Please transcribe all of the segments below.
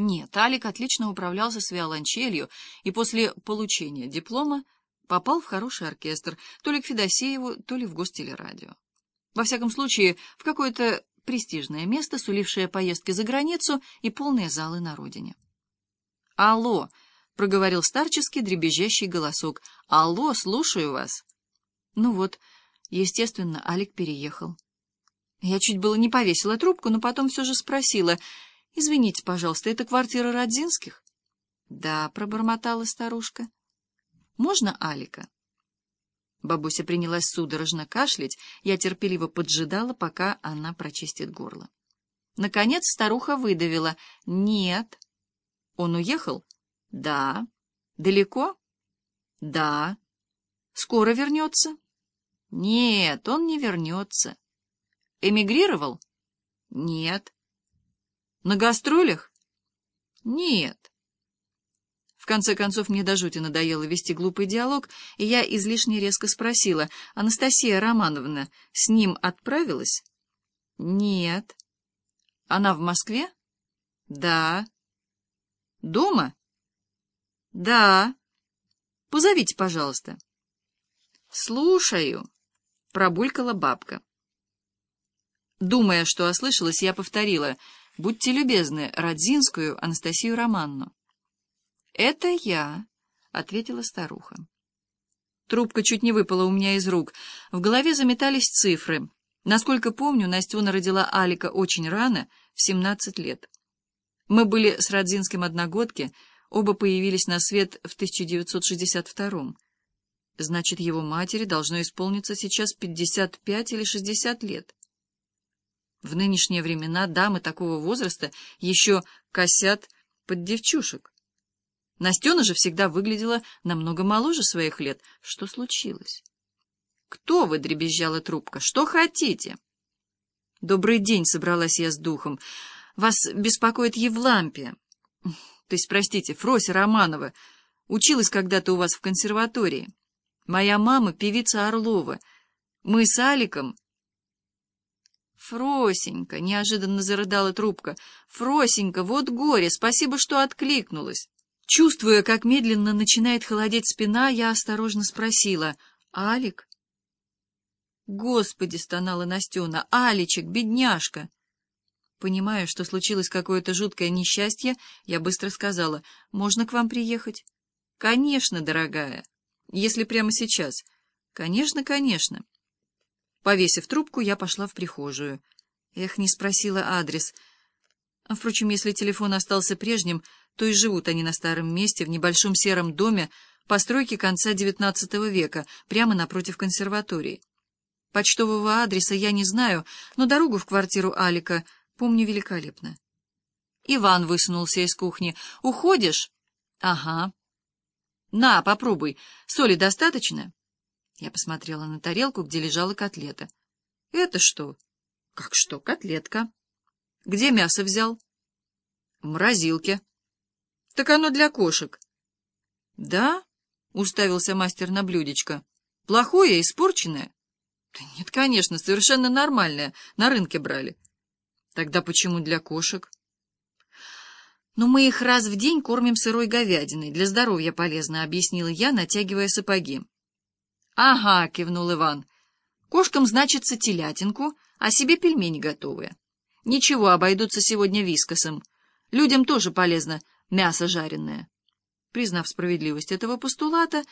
Нет, Алик отлично управлялся с виолончелью и после получения диплома попал в хороший оркестр, то ли к Федосееву, то ли в гостелерадио. Во всяком случае, в какое-то престижное место, сулившее поездки за границу и полные залы на родине. «Алло!» — проговорил старческий дребезжащий голосок. «Алло, слушаю вас!» Ну вот, естественно, Алик переехал. Я чуть было не повесила трубку, но потом все же спросила. «Извините, пожалуйста, это квартира Родзинских?» «Да», — пробормотала старушка. «Можно Алика?» Бабуся принялась судорожно кашлять, я терпеливо поджидала, пока она прочистит горло. Наконец старуха выдавила. «Нет». «Он уехал?» «Да». «Далеко?» «Да». «Скоро вернется?» «Нет, он не вернется». «Эмигрировал?» «Нет». «На гастролях?» «Нет» конце концов, мне до жути надоело вести глупый диалог, и я излишне резко спросила, «Анастасия Романовна с ним отправилась?» «Нет». «Она в Москве?» «Да». «Дома?» «Да». «Позовите, пожалуйста». «Слушаю», — пробулькала бабка. Думая, что ослышалась, я повторила, «Будьте любезны, Родзинскую Анастасию Романну». «Это я», — ответила старуха. Трубка чуть не выпала у меня из рук. В голове заметались цифры. Насколько помню, Настюна родила Алика очень рано, в 17 лет. Мы были с Родзинским одногодки, оба появились на свет в 1962 Значит, его матери должно исполниться сейчас 55 или 60 лет. В нынешние времена дамы такого возраста еще косят под девчушек. Настена же всегда выглядела намного моложе своих лет. Что случилось? «Кто вы?» — дребезжала трубка. «Что хотите?» «Добрый день!» — собралась я с духом. «Вас беспокоит Евлампия. То есть, простите, Фрося Романова. Училась когда-то у вас в консерватории. Моя мама — певица Орлова. Мы с Аликом...» «Фросенька!» — неожиданно зарыдала трубка. «Фросенька, вот горе! Спасибо, что откликнулась!» Чувствуя, как медленно начинает холодеть спина, я осторожно спросила, «Алик?» «Господи!» — стонала Настена. «Аличек, бедняжка!» Понимая, что случилось какое-то жуткое несчастье, я быстро сказала, «Можно к вам приехать?» «Конечно, дорогая. Если прямо сейчас». «Конечно, конечно». Повесив трубку, я пошла в прихожую. Эх, не спросила адрес. А, впрочем, если телефон остался прежним, то и живут они на старом месте, в небольшом сером доме постройки конца XIX века, прямо напротив консерватории. Почтового адреса я не знаю, но дорогу в квартиру Алика помню великолепно. Иван высунулся из кухни. «Уходишь?» «Ага». «На, попробуй. Соли достаточно?» Я посмотрела на тарелку, где лежала котлета. «Это что?» «Как что? Котлетка». «Где мясо взял?» «В морозилке». Так оно для кошек. — Да? — уставился мастер на блюдечко. — Плохое, испорченное? — Да нет, конечно, совершенно нормальное. На рынке брали. — Тогда почему для кошек? — Ну, мы их раз в день кормим сырой говядиной. Для здоровья полезно, — объяснила я, натягивая сапоги. — Ага, — кивнул Иван. — Кошкам, значится, телятинку, а себе пельмени готовые. Ничего, обойдутся сегодня вискосом. Людям тоже полезно мясо жареное. Признав справедливость этого постулата,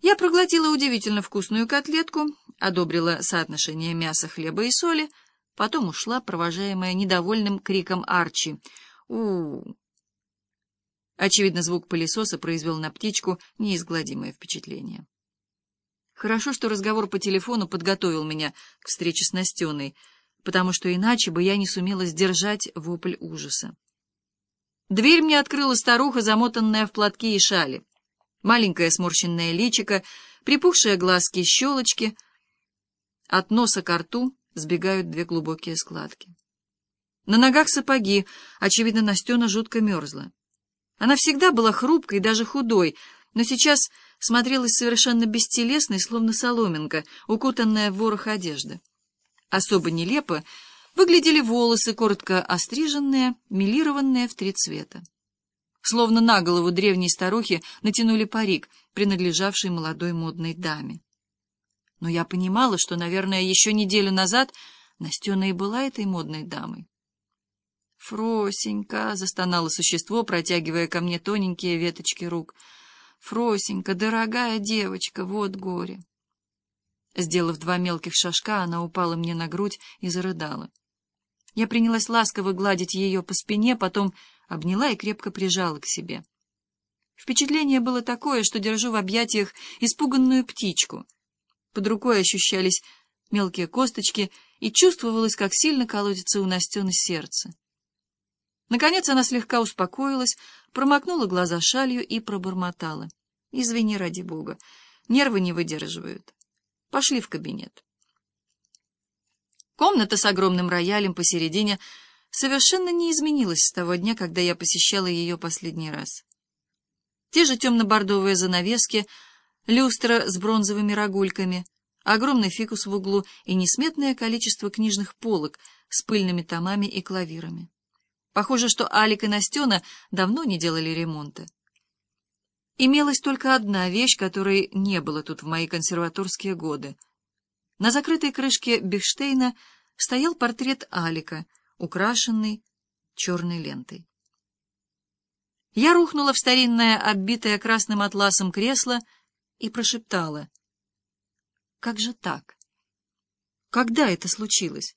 я проглотила удивительно вкусную котлетку, одобрила соотношение мяса, хлеба и соли, потом ушла, провожаемая недовольным криком Арчи. у у Очевидно, звук пылесоса произвел на птичку неизгладимое впечатление. Хорошо, что разговор по телефону подготовил меня к встрече с Настеной, потому что иначе бы я не сумела сдержать вопль ужаса. Дверь мне открыла старуха, замотанная в платки и шали. Маленькое сморщенное личико, припухшие глазки, щелочки. От носа к рту сбегают две глубокие складки. На ногах сапоги, очевидно, Настена жутко мерзла. Она всегда была хрупкой даже худой, но сейчас смотрелась совершенно бестелесной, словно соломинка, укутанная в ворох одежды. Особо нелепо выглядели волосы, коротко остриженные, милированные в три цвета. Словно на голову древней старухи натянули парик, принадлежавший молодой модной даме. Но я понимала, что, наверное, еще неделю назад Настена и была этой модной дамой. «Фросенька!» — застонало существо, протягивая ко мне тоненькие веточки рук. «Фросенька, дорогая девочка, вот горе!» Сделав два мелких шажка, она упала мне на грудь и зарыдала. Я принялась ласково гладить ее по спине, потом обняла и крепко прижала к себе. Впечатление было такое, что держу в объятиях испуганную птичку. Под рукой ощущались мелкие косточки, и чувствовалось, как сильно колотится у Настены сердце. Наконец она слегка успокоилась, промокнула глаза шалью и пробормотала. — Извини, ради бога, нервы не выдерживают. Пошли в кабинет. Комната с огромным роялем посередине совершенно не изменилась с того дня, когда я посещала ее последний раз. Те же темно-бордовые занавески, люстра с бронзовыми рогульками, огромный фикус в углу и несметное количество книжных полок с пыльными томами и клавирами. Похоже, что Алик и Настена давно не делали ремонта. Имелась только одна вещь, которой не было тут в мои консерваторские годы — на закрытой крышке Бихштейна стоял портрет Алика, украшенный черной лентой. Я рухнула в старинное, оббитое красным атласом кресло и прошептала. «Как же так? Когда это случилось?»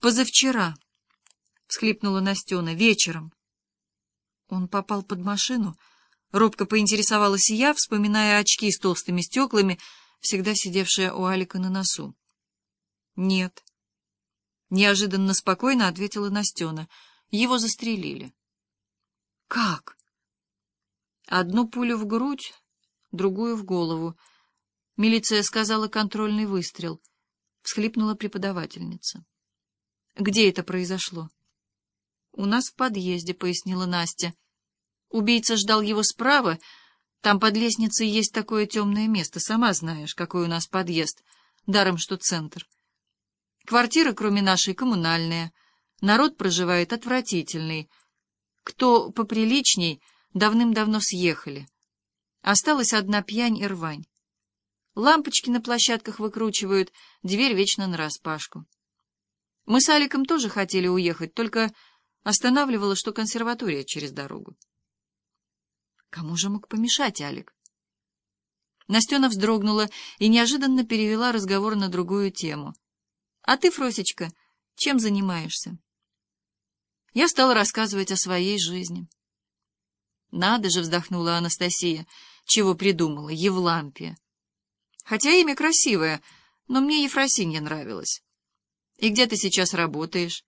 «Позавчера», — всхлипнула Настена, — «вечером». Он попал под машину. Робко поинтересовалась я, вспоминая очки с толстыми стеклами, — всегда сидевшая у Алика на носу. «Нет». Неожиданно спокойно ответила Настена. Его застрелили. «Как?» Одну пулю в грудь, другую в голову. Милиция сказала контрольный выстрел. Всхлипнула преподавательница. «Где это произошло?» «У нас в подъезде», — пояснила Настя. Убийца ждал его справа, там под лестницей есть такое темное место, сама знаешь, какой у нас подъезд, даром что центр. Квартира, кроме нашей, коммунальная. Народ проживает отвратительный. Кто поприличней, давным-давно съехали. Осталась одна пьянь и рвань. Лампочки на площадках выкручивают, дверь вечно нараспашку. Мы с Аликом тоже хотели уехать, только останавливала, что консерватория через дорогу. Кому же мог помешать Алик? Настена вздрогнула и неожиданно перевела разговор на другую тему. — А ты, Фросечка, чем занимаешься? Я стала рассказывать о своей жизни. — Надо же, — вздохнула Анастасия, — чего придумала, Евлампия. Хотя имя красивое, но мне Ефросинья нравилась. И где ты сейчас работаешь?